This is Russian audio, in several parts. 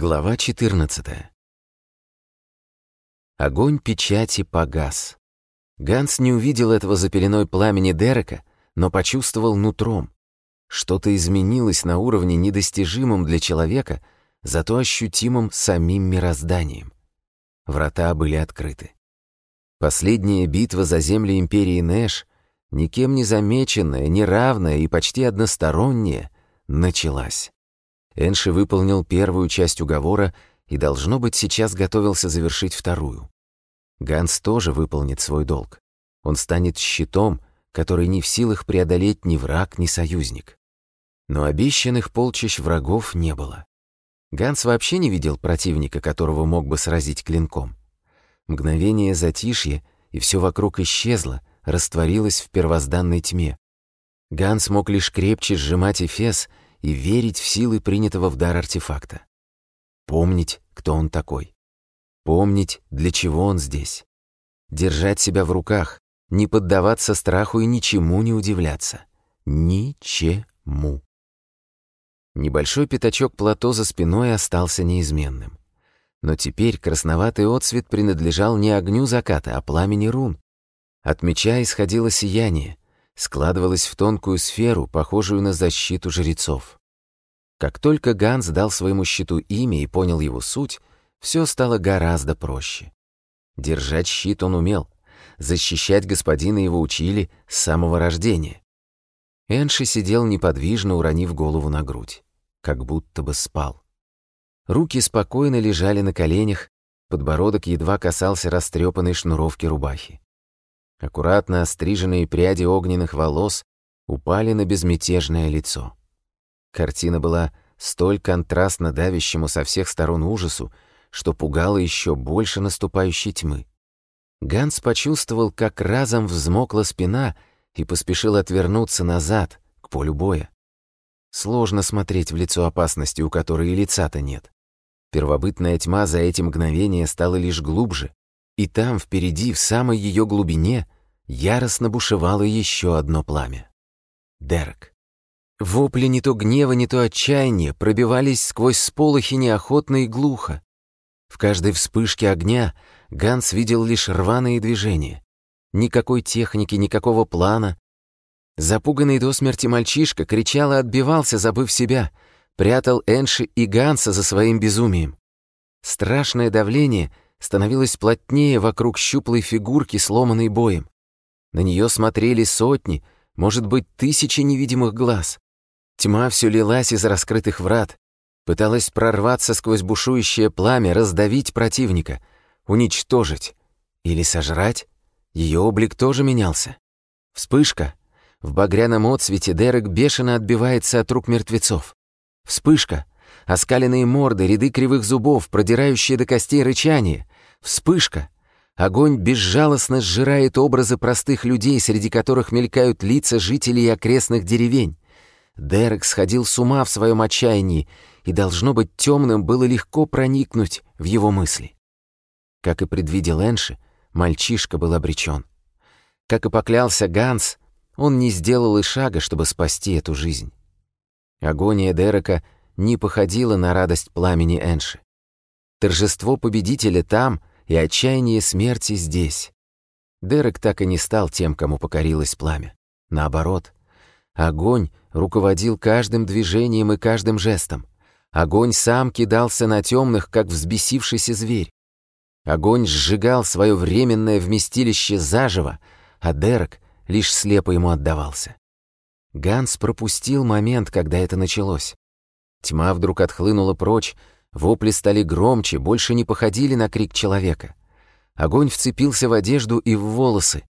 Глава 14. Огонь печати погас. Ганс не увидел этого за пеленой пламени Дерека, но почувствовал нутром. Что-то изменилось на уровне недостижимом для человека, зато ощутимым самим мирозданием. Врата были открыты. Последняя битва за земли Империи Нэш, никем не замеченная, неравная и почти односторонняя, началась. Энши выполнил первую часть уговора и, должно быть, сейчас готовился завершить вторую. Ганс тоже выполнит свой долг. Он станет щитом, который не в силах преодолеть ни враг, ни союзник. Но обещанных полчищ врагов не было. Ганс вообще не видел противника, которого мог бы сразить клинком. Мгновение затишье, и все вокруг исчезло, растворилось в первозданной тьме. Ганс мог лишь крепче сжимать эфес и верить в силы принятого в дар артефакта. Помнить, кто он такой. Помнить, для чего он здесь. Держать себя в руках, не поддаваться страху и ничему не удивляться. Ничему. Небольшой пятачок плато за спиной остался неизменным. Но теперь красноватый отсвет принадлежал не огню заката, а пламени рун. От меча исходило сияние, складывалась в тонкую сферу, похожую на защиту жрецов. Как только Ганс дал своему щиту имя и понял его суть, все стало гораздо проще. Держать щит он умел, защищать господина его учили с самого рождения. Энши сидел неподвижно, уронив голову на грудь, как будто бы спал. Руки спокойно лежали на коленях, подбородок едва касался растрепанной шнуровки рубахи. Аккуратно остриженные пряди огненных волос упали на безмятежное лицо. Картина была столь контрастно давящему со всех сторон ужасу, что пугало еще больше наступающей тьмы. Ганс почувствовал, как разом взмокла спина и поспешил отвернуться назад, к полю боя. Сложно смотреть в лицо опасности, у которой и лица-то нет. Первобытная тьма за эти мгновения стала лишь глубже, и там, впереди, в самой ее глубине, яростно бушевало еще одно пламя. Дерек. Вопли не то гнева, не то отчаяния пробивались сквозь сполохи неохотно и глухо. В каждой вспышке огня Ганс видел лишь рваные движения. Никакой техники, никакого плана. Запуганный до смерти мальчишка кричал и отбивался, забыв себя, прятал Энши и Ганса за своим безумием. Страшное давление — становилась плотнее вокруг щуплой фигурки, сломанной боем. На нее смотрели сотни, может быть, тысячи невидимых глаз. Тьма все лилась из раскрытых врат, пыталась прорваться сквозь бушующее пламя, раздавить противника, уничтожить или сожрать. Ее облик тоже менялся. Вспышка. В багряном отсвете Дерек бешено отбивается от рук мертвецов. Вспышка. Оскаленные морды, ряды кривых зубов, продирающие до костей рычание. Вспышка. Огонь безжалостно сжирает образы простых людей, среди которых мелькают лица жителей окрестных деревень. Дерек сходил с ума в своем отчаянии, и, должно быть, темным было легко проникнуть в его мысли. Как и предвидел Энши, мальчишка был обречен. Как и поклялся Ганс, он не сделал и шага, чтобы спасти эту жизнь. Агония Дерека — не походило на радость пламени Энши. Торжество победителя там и отчаяние смерти здесь. Дерек так и не стал тем, кому покорилось пламя. Наоборот, огонь руководил каждым движением и каждым жестом. Огонь сам кидался на темных, как взбесившийся зверь. Огонь сжигал свое временное вместилище заживо, а Дерек лишь слепо ему отдавался. Ганс пропустил момент, когда это началось. Тьма вдруг отхлынула прочь, вопли стали громче, больше не походили на крик человека. Огонь вцепился в одежду и в волосы.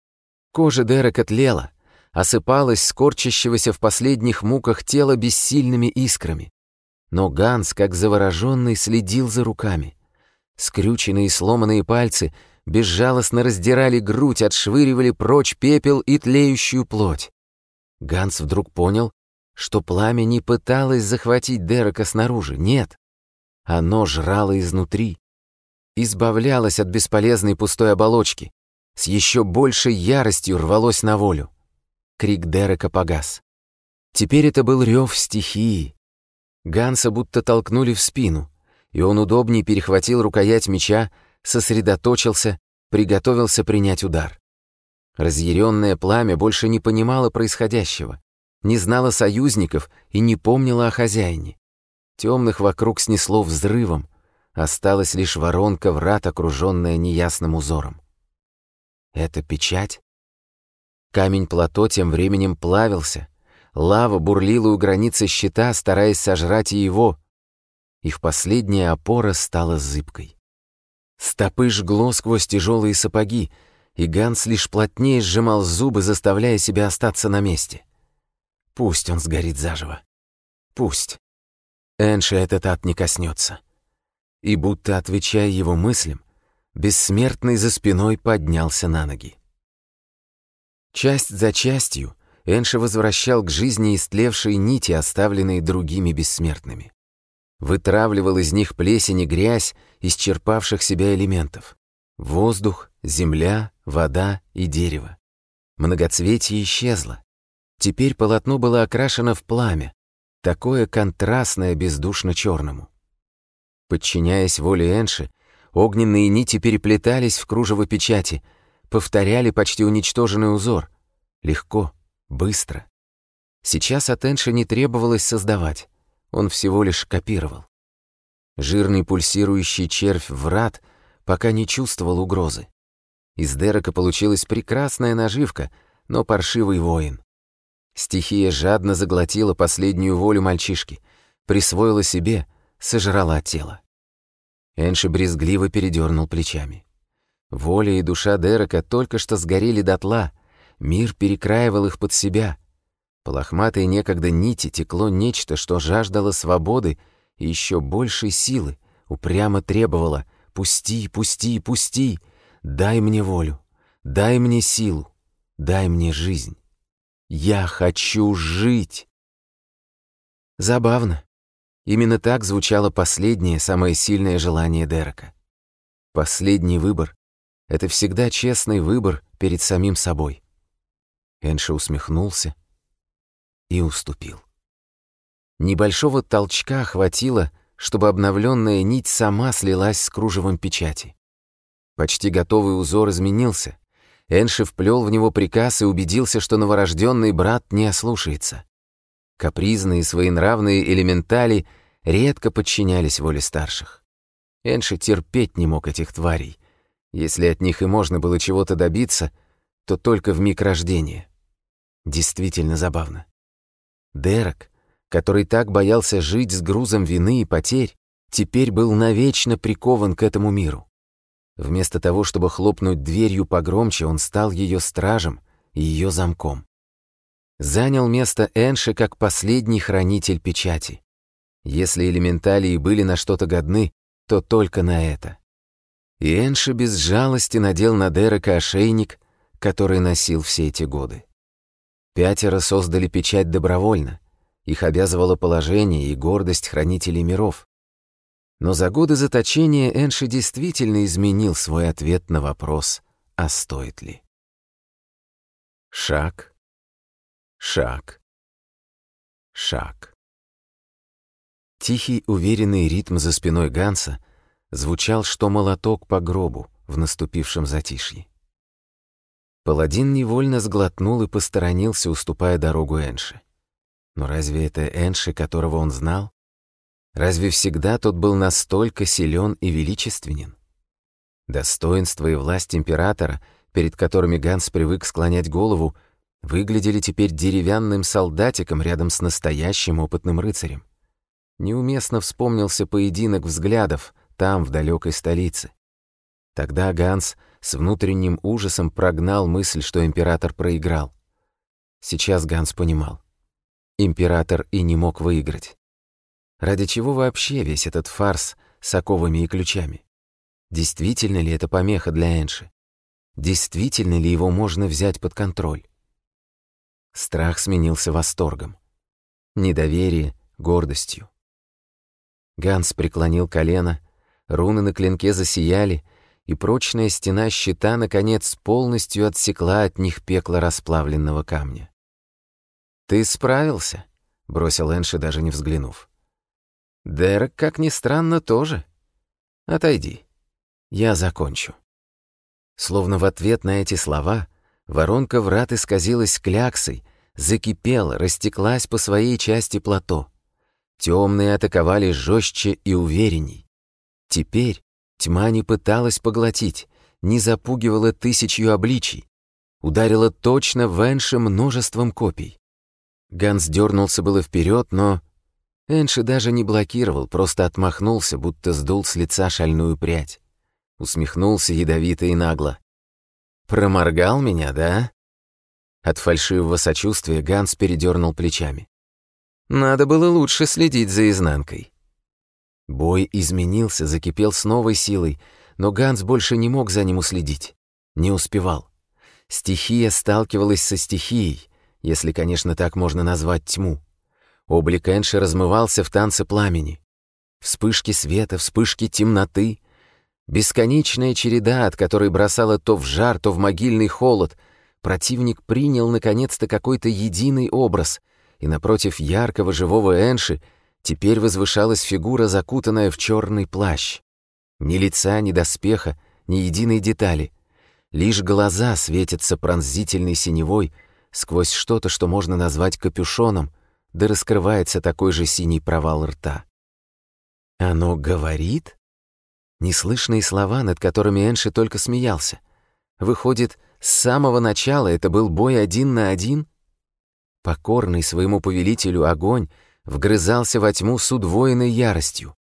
Кожа Дерека тлела, осыпалась скорчащегося в последних муках тело бессильными искрами. Но Ганс, как завороженный, следил за руками. Скрюченные и сломанные пальцы безжалостно раздирали грудь, отшвыривали прочь пепел и тлеющую плоть. Ганс вдруг понял, что пламя не пыталось захватить Дерека снаружи, нет. Оно жрало изнутри, избавлялось от бесполезной пустой оболочки, с еще большей яростью рвалось на волю. Крик Дерека погас. Теперь это был рев стихии. Ганса будто толкнули в спину, и он удобнее перехватил рукоять меча, сосредоточился, приготовился принять удар. Разъяренное пламя больше не понимало происходящего не знала союзников и не помнила о хозяине. Темных вокруг снесло взрывом, осталась лишь воронка врат, окруженная неясным узором. Это печать? Камень плато тем временем плавился. Лава бурлила у границы щита, стараясь сожрать и его. Их последняя опора стала зыбкой. Стопы жгло сквозь тяжелые сапоги, и Ганс лишь плотнее сжимал зубы, заставляя себя остаться на месте. Пусть он сгорит заживо. Пусть. Энши этот ад не коснется. И будто отвечая его мыслям, бессмертный за спиной поднялся на ноги. Часть за частью Энши возвращал к жизни истлевшие нити, оставленные другими бессмертными. Вытравливал из них плесень и грязь исчерпавших себя элементов. Воздух, земля, вода и дерево. Многоцветие исчезло, Теперь полотно было окрашено в пламя, такое контрастное бездушно-черному. Подчиняясь воле Энши, огненные нити переплетались в кружево печати, повторяли почти уничтоженный узор. Легко, быстро. Сейчас от Энши не требовалось создавать, он всего лишь копировал. Жирный пульсирующий червь врат пока не чувствовал угрозы. Из Дерека получилась прекрасная наживка, но паршивый воин. Стихия жадно заглотила последнюю волю мальчишки, присвоила себе, сожрала тело. Энши брезгливо передернул плечами. Воля и душа Дерека только что сгорели дотла, мир перекраивал их под себя. По лохматой некогда нити текло нечто, что жаждало свободы и еще большей силы, упрямо требовало «пусти, пусти, пусти, дай мне волю, дай мне силу, дай мне жизнь». Я хочу жить!» Забавно. Именно так звучало последнее, самое сильное желание Дерека. Последний выбор — это всегда честный выбор перед самим собой. Энша усмехнулся и уступил. Небольшого толчка хватило, чтобы обновленная нить сама слилась с кружевом печати. Почти готовый узор изменился, Энши вплел в него приказ и убедился, что новорожденный брат не ослушается. Капризные своенравные элементали редко подчинялись воле старших. Энши терпеть не мог этих тварей. Если от них и можно было чего-то добиться, то только в миг рождения. Действительно забавно. Дерек, который так боялся жить с грузом вины и потерь, теперь был навечно прикован к этому миру. Вместо того, чтобы хлопнуть дверью погромче, он стал ее стражем и ее замком. Занял место Энши как последний хранитель печати. Если элементалии были на что-то годны, то только на это. И Энши без жалости надел на Дерека ошейник, который носил все эти годы. Пятеро создали печать добровольно. Их обязывало положение и гордость хранителей миров. Но за годы заточения Энши действительно изменил свой ответ на вопрос «А стоит ли?». Шаг, шаг, шаг. Тихий, уверенный ритм за спиной Ганса звучал, что молоток по гробу в наступившем затишье. Паладин невольно сглотнул и посторонился, уступая дорогу Энши. Но разве это Энши, которого он знал? Разве всегда тот был настолько силен и величественен? Достоинство и власть императора, перед которыми Ганс привык склонять голову, выглядели теперь деревянным солдатиком рядом с настоящим опытным рыцарем. Неуместно вспомнился поединок взглядов там, в далекой столице. Тогда Ганс с внутренним ужасом прогнал мысль, что император проиграл. Сейчас Ганс понимал. Император и не мог выиграть. Ради чего вообще весь этот фарс с оковами и ключами? Действительно ли это помеха для Энши? Действительно ли его можно взять под контроль? Страх сменился восторгом. Недоверие — гордостью. Ганс преклонил колено, руны на клинке засияли, и прочная стена щита, наконец, полностью отсекла от них пекло расплавленного камня. «Ты справился?» — бросил Энши, даже не взглянув. Дерек, как ни странно, тоже. Отойди. Я закончу. Словно в ответ на эти слова, воронка врат исказилась кляксой, закипела, растеклась по своей части плато. Темные атаковали жестче и уверенней. Теперь тьма не пыталась поглотить, не запугивала тысячью обличий, ударила точно Венше множеством копий. Ганс дернулся было вперед, но Энши даже не блокировал, просто отмахнулся, будто сдул с лица шальную прядь. Усмехнулся ядовито и нагло. «Проморгал меня, да?» От фальшивого сочувствия Ганс передернул плечами. «Надо было лучше следить за изнанкой». Бой изменился, закипел с новой силой, но Ганс больше не мог за ним уследить. Не успевал. Стихия сталкивалась со стихией, если, конечно, так можно назвать тьму. Облик Энши размывался в танце пламени. Вспышки света, вспышки темноты. Бесконечная череда, от которой бросала то в жар, то в могильный холод. Противник принял наконец-то какой-то единый образ, и напротив яркого живого Энши теперь возвышалась фигура, закутанная в черный плащ. Ни лица, ни доспеха, ни единой детали. Лишь глаза светятся пронзительной синевой сквозь что-то, что можно назвать капюшоном — да раскрывается такой же синий провал рта. «Оно говорит?» Неслышные слова, над которыми Энши только смеялся. Выходит, с самого начала это был бой один на один? Покорный своему повелителю огонь вгрызался во тьму с удвоенной яростью.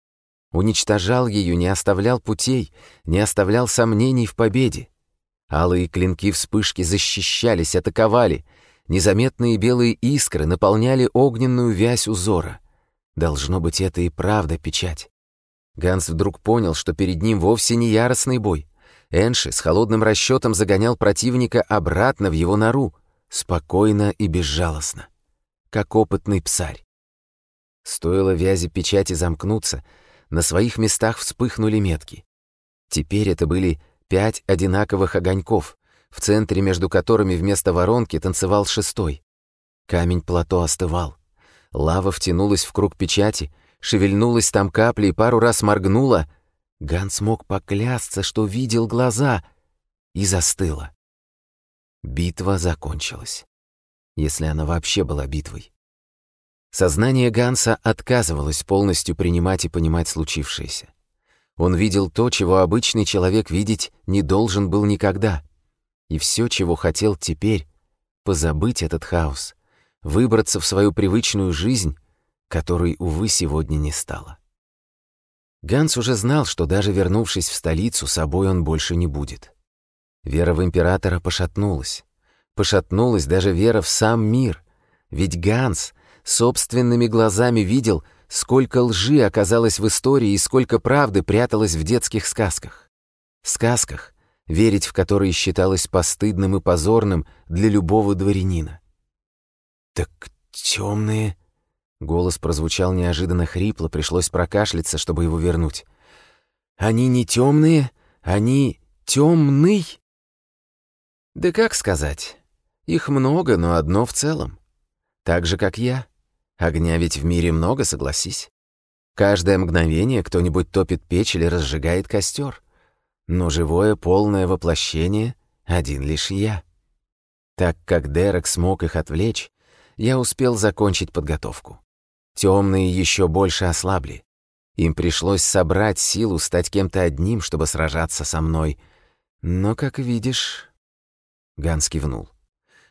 Уничтожал ее, не оставлял путей, не оставлял сомнений в победе. Алые клинки вспышки защищались, атаковали — Незаметные белые искры наполняли огненную вязь узора. Должно быть, это и правда печать. Ганс вдруг понял, что перед ним вовсе не яростный бой. Энши с холодным расчетом загонял противника обратно в его нору, спокойно и безжалостно, как опытный псарь. Стоило вязи печати замкнуться, на своих местах вспыхнули метки. Теперь это были пять одинаковых огоньков, в центре между которыми вместо воронки танцевал шестой. Камень плато остывал. Лава втянулась в круг печати, шевельнулась там капли и пару раз моргнула. Ганс мог поклясться, что видел глаза, и застыла. Битва закончилась. Если она вообще была битвой. Сознание Ганса отказывалось полностью принимать и понимать случившееся. Он видел то, чего обычный человек видеть не должен был никогда. И все, чего хотел теперь, позабыть этот хаос, выбраться в свою привычную жизнь, которой, увы, сегодня не стало. Ганс уже знал, что даже вернувшись в столицу, собой он больше не будет. Вера в императора пошатнулась. Пошатнулась даже вера в сам мир. Ведь Ганс собственными глазами видел, сколько лжи оказалось в истории и сколько правды пряталось в детских сказках. Сказках, верить в которые считалось постыдным и позорным для любого дворянина. «Так темные...» Голос прозвучал неожиданно хрипло, пришлось прокашляться, чтобы его вернуть. «Они не темные, они темный...» «Да как сказать? Их много, но одно в целом. Так же, как я. Огня ведь в мире много, согласись. Каждое мгновение кто-нибудь топит печь или разжигает костер но живое полное воплощение — один лишь я. Так как Дерек смог их отвлечь, я успел закончить подготовку. Темные еще больше ослабли. Им пришлось собрать силу, стать кем-то одним, чтобы сражаться со мной. Но, как видишь... Ганс кивнул.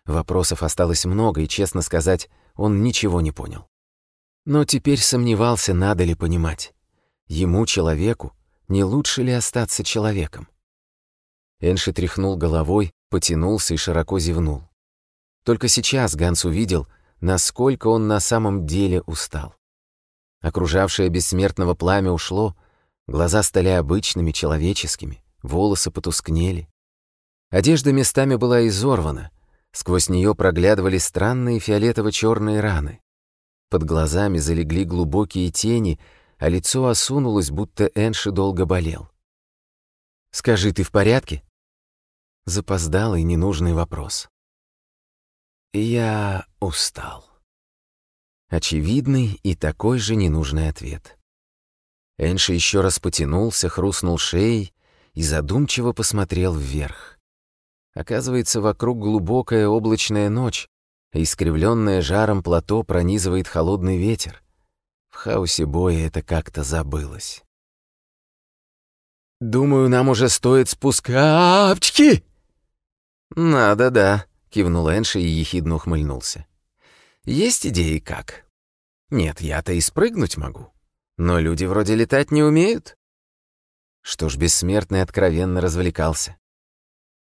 Вопросов осталось много, и, честно сказать, он ничего не понял. Но теперь сомневался, надо ли понимать. Ему, человеку, не лучше ли остаться человеком? Энши тряхнул головой, потянулся и широко зевнул. Только сейчас Ганс увидел, насколько он на самом деле устал. Окружавшее бессмертного пламя ушло, глаза стали обычными, человеческими, волосы потускнели. Одежда местами была изорвана, сквозь нее проглядывали странные фиолетово черные раны. Под глазами залегли глубокие тени — а лицо осунулось, будто Энши долго болел. «Скажи, ты в порядке?» Запоздалый ненужный вопрос. «Я устал». Очевидный и такой же ненужный ответ. Энши еще раз потянулся, хрустнул шеей и задумчиво посмотрел вверх. Оказывается, вокруг глубокая облачная ночь, а искривленное жаром плато пронизывает холодный ветер — в хаосе боя это как-то забылось. «Думаю, нам уже стоит спускапчки!» «Надо, да», — кивнул Энши и ехидно ухмыльнулся. «Есть идеи как? Нет, я-то и спрыгнуть могу. Но люди вроде летать не умеют». Что ж, бессмертный откровенно развлекался.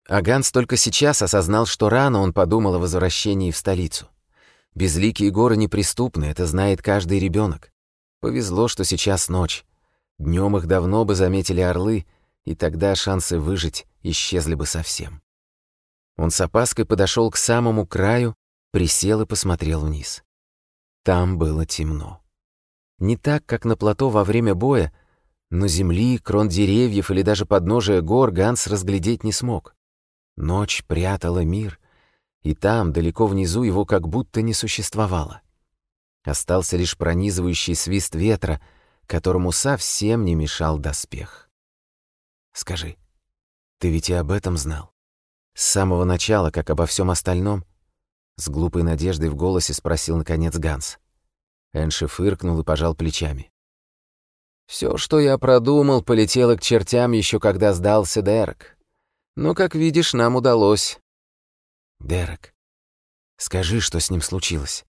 Аганс только сейчас осознал, что рано он подумал о возвращении в столицу. Безликие горы неприступны, это знает каждый ребенок. Повезло, что сейчас ночь. Днем их давно бы заметили орлы, и тогда шансы выжить исчезли бы совсем. Он с опаской подошел к самому краю, присел и посмотрел вниз. Там было темно. Не так, как на плато во время боя, но земли, крон деревьев или даже подножия гор Ганс разглядеть не смог. Ночь прятала мир, и там, далеко внизу, его как будто не существовало. Остался лишь пронизывающий свист ветра, которому совсем не мешал доспех. «Скажи, ты ведь и об этом знал? С самого начала, как обо всем остальном?» С глупой надеждой в голосе спросил, наконец, Ганс. Энши фыркнул и пожал плечами. Все, что я продумал, полетело к чертям еще когда сдался Дерек. Но, как видишь, нам удалось. «Дерек, скажи, что с ним случилось.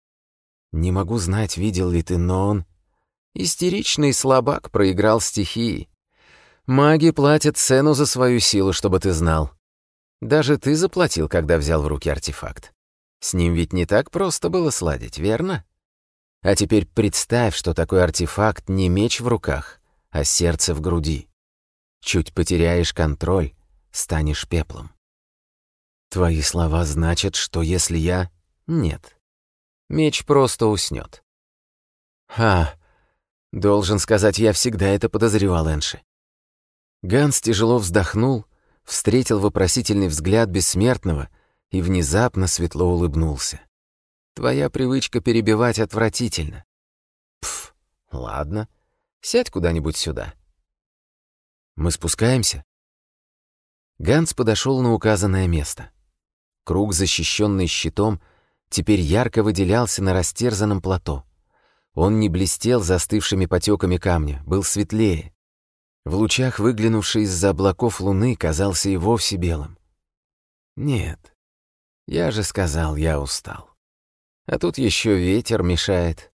Не могу знать, видел ли ты, но он...» «Истеричный слабак проиграл стихии. Маги платят цену за свою силу, чтобы ты знал. Даже ты заплатил, когда взял в руки артефакт. С ним ведь не так просто было сладить, верно? А теперь представь, что такой артефакт не меч в руках, а сердце в груди. Чуть потеряешь контроль, станешь пеплом. Твои слова значат, что если я... Нет. Меч просто уснет. Ха, должен сказать, я всегда это подозревал, Энши. Ганс тяжело вздохнул, встретил вопросительный взгляд бессмертного и внезапно светло улыбнулся. Твоя привычка перебивать отвратительно. Пф, ладно. Сядь куда-нибудь сюда. Мы спускаемся? Ганс подошел на указанное место. Круг, защищенный щитом, теперь ярко выделялся на растерзанном плато. Он не блестел застывшими потеками камня, был светлее. В лучах, выглянувший из-за облаков луны, казался и вовсе белым. Нет, я же сказал, я устал. А тут еще ветер мешает.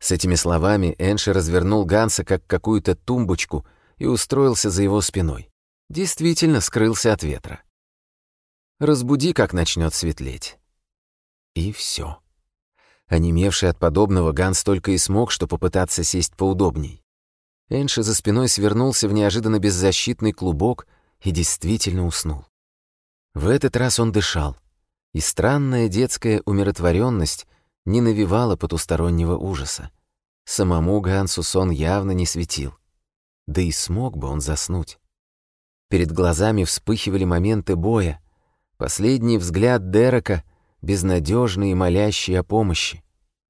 С этими словами Энши развернул Ганса как какую-то тумбочку и устроился за его спиной. Действительно скрылся от ветра. Разбуди, как начнет светлеть. И все. Онемевший от подобного, Ганс только и смог, что попытаться сесть поудобней. Энши за спиной свернулся в неожиданно беззащитный клубок и действительно уснул. В этот раз он дышал, и странная детская умиротворенность не навевала потустороннего ужаса. Самому Гансу сон явно не светил. Да и смог бы он заснуть. Перед глазами вспыхивали моменты боя, Последний взгляд Дерека безнадежный и молящий о помощи.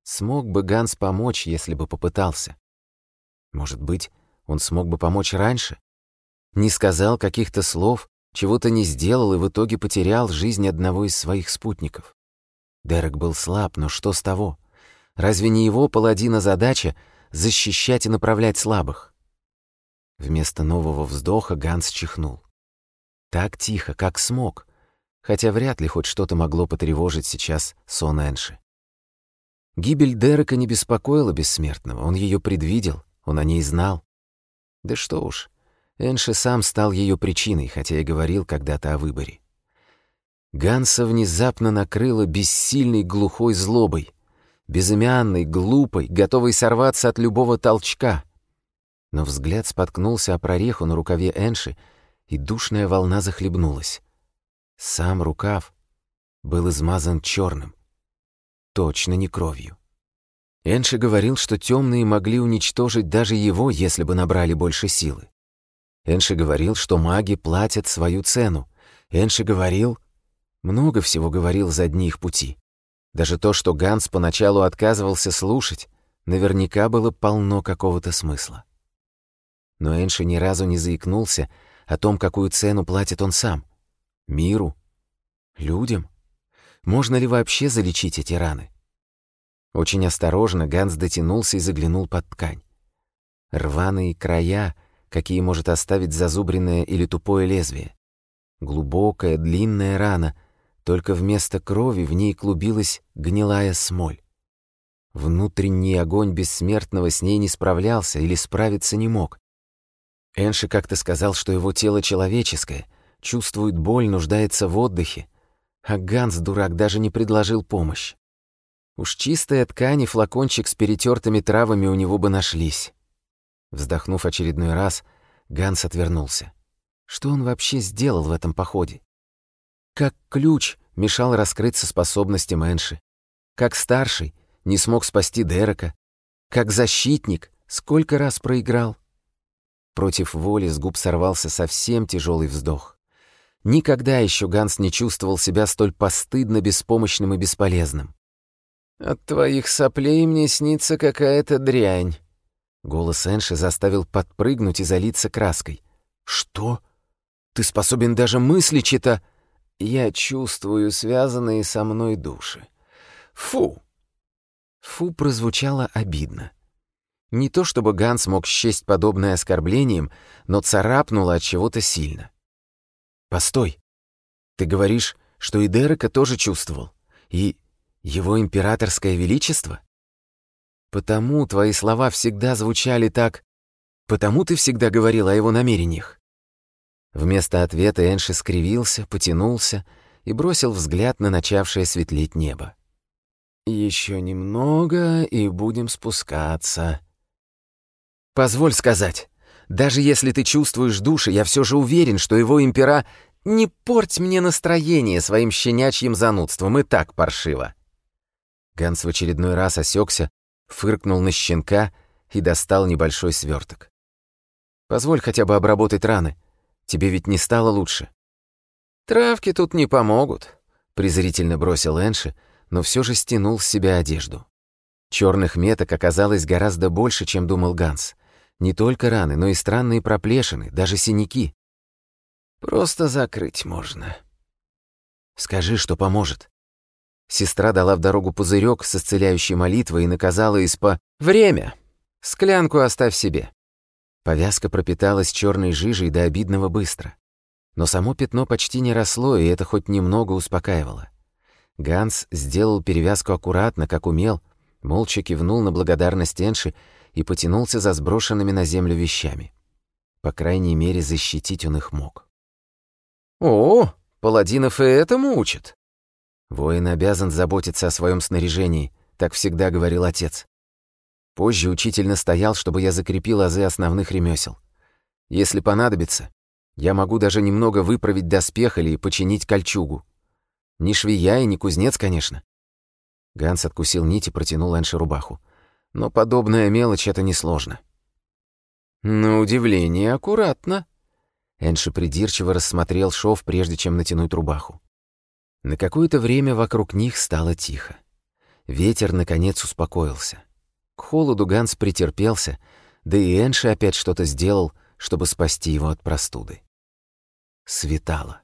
Смог бы Ганс помочь, если бы попытался? Может быть, он смог бы помочь раньше? Не сказал каких-то слов, чего-то не сделал и в итоге потерял жизнь одного из своих спутников. Дерек был слаб, но что с того? Разве не его паладина задача защищать и направлять слабых? Вместо нового вздоха Ганс чихнул. Так тихо, как смог — хотя вряд ли хоть что-то могло потревожить сейчас сон Энши. Гибель Дерека не беспокоила бессмертного, он ее предвидел, он о ней знал. Да что уж, Энши сам стал ее причиной, хотя и говорил когда-то о выборе. Ганса внезапно накрыла бессильной глухой злобой, безымянной, глупой, готовой сорваться от любого толчка. Но взгляд споткнулся о прореху на рукаве Энши, и душная волна захлебнулась. Сам рукав был измазан черным, точно не кровью. Энши говорил, что темные могли уничтожить даже его, если бы набрали больше силы. Энши говорил, что маги платят свою цену. Энши говорил... Много всего говорил за дни их пути. Даже то, что Ганс поначалу отказывался слушать, наверняка было полно какого-то смысла. Но Энши ни разу не заикнулся о том, какую цену платит он сам — миру, людям? Можно ли вообще залечить эти раны? Очень осторожно Ганс дотянулся и заглянул под ткань. Рваные края, какие может оставить зазубренное или тупое лезвие. Глубокая, длинная рана, только вместо крови в ней клубилась гнилая смоль. Внутренний огонь бессмертного с ней не справлялся или справиться не мог. Энши как-то сказал, что его тело человеческое, чувствует боль, нуждается в отдыхе, а Ганс, дурак, даже не предложил помощь. Уж чистая ткань и флакончик с перетертыми травами у него бы нашлись. Вздохнув очередной раз, Ганс отвернулся. Что он вообще сделал в этом походе? Как ключ мешал раскрыться способности Мэнши. Как старший не смог спасти Дерека. Как защитник сколько раз проиграл. Против воли с губ сорвался совсем тяжелый вздох. Никогда еще Ганс не чувствовал себя столь постыдно беспомощным и бесполезным. «От твоих соплей мне снится какая-то дрянь». Голос Энши заставил подпрыгнуть и залиться краской. «Что? Ты способен даже мысли чита...» «Я чувствую связанные со мной души. Фу!» «Фу» прозвучало обидно. Не то чтобы Ганс мог счесть подобное оскорблением, но царапнуло от чего-то сильно. Постой. Ты говоришь, что и Дерека тоже чувствовал. И его императорское величество? Потому твои слова всегда звучали так... Потому ты всегда говорил о его намерениях. Вместо ответа Энши скривился, потянулся и бросил взгляд на начавшее светлеть небо. Еще немного, и будем спускаться». «Позволь сказать». Даже если ты чувствуешь души, я все же уверен, что его импера... Не порть мне настроение своим щенячьим занудством, и так паршиво. Ганс в очередной раз осекся, фыркнул на щенка и достал небольшой сверток. Позволь хотя бы обработать раны. Тебе ведь не стало лучше. Травки тут не помогут, презрительно бросил Энши, но все же стянул с себя одежду. Черных меток оказалось гораздо больше, чем думал Ганс. Не только раны, но и странные проплешины, даже синяки. Просто закрыть можно. Скажи, что поможет. Сестра дала в дорогу пузырек с исцеляющей молитвой и наказала испо «Время! Склянку оставь себе!» Повязка пропиталась черной жижей до обидного быстро. Но само пятно почти не росло, и это хоть немного успокаивало. Ганс сделал перевязку аккуратно, как умел, молча кивнул на благодарность Энши и потянулся за сброшенными на землю вещами. По крайней мере, защитить он их мог. «О, паладинов и этому учат!» «Воин обязан заботиться о своем снаряжении», — так всегда говорил отец. Позже учитель настоял, чтобы я закрепил азы основных ремесел. Если понадобится, я могу даже немного выправить доспех или починить кольчугу. Ни швея и не кузнец, конечно. Ганс откусил нить и протянул Энше рубаху. Ну, но подобная мелочь — это несложно». «На удивление, аккуратно». Энши придирчиво рассмотрел шов, прежде чем натянуть рубаху. На какое-то время вокруг них стало тихо. Ветер, наконец, успокоился. К холоду Ганс претерпелся, да и Энши опять что-то сделал, чтобы спасти его от простуды. Светало.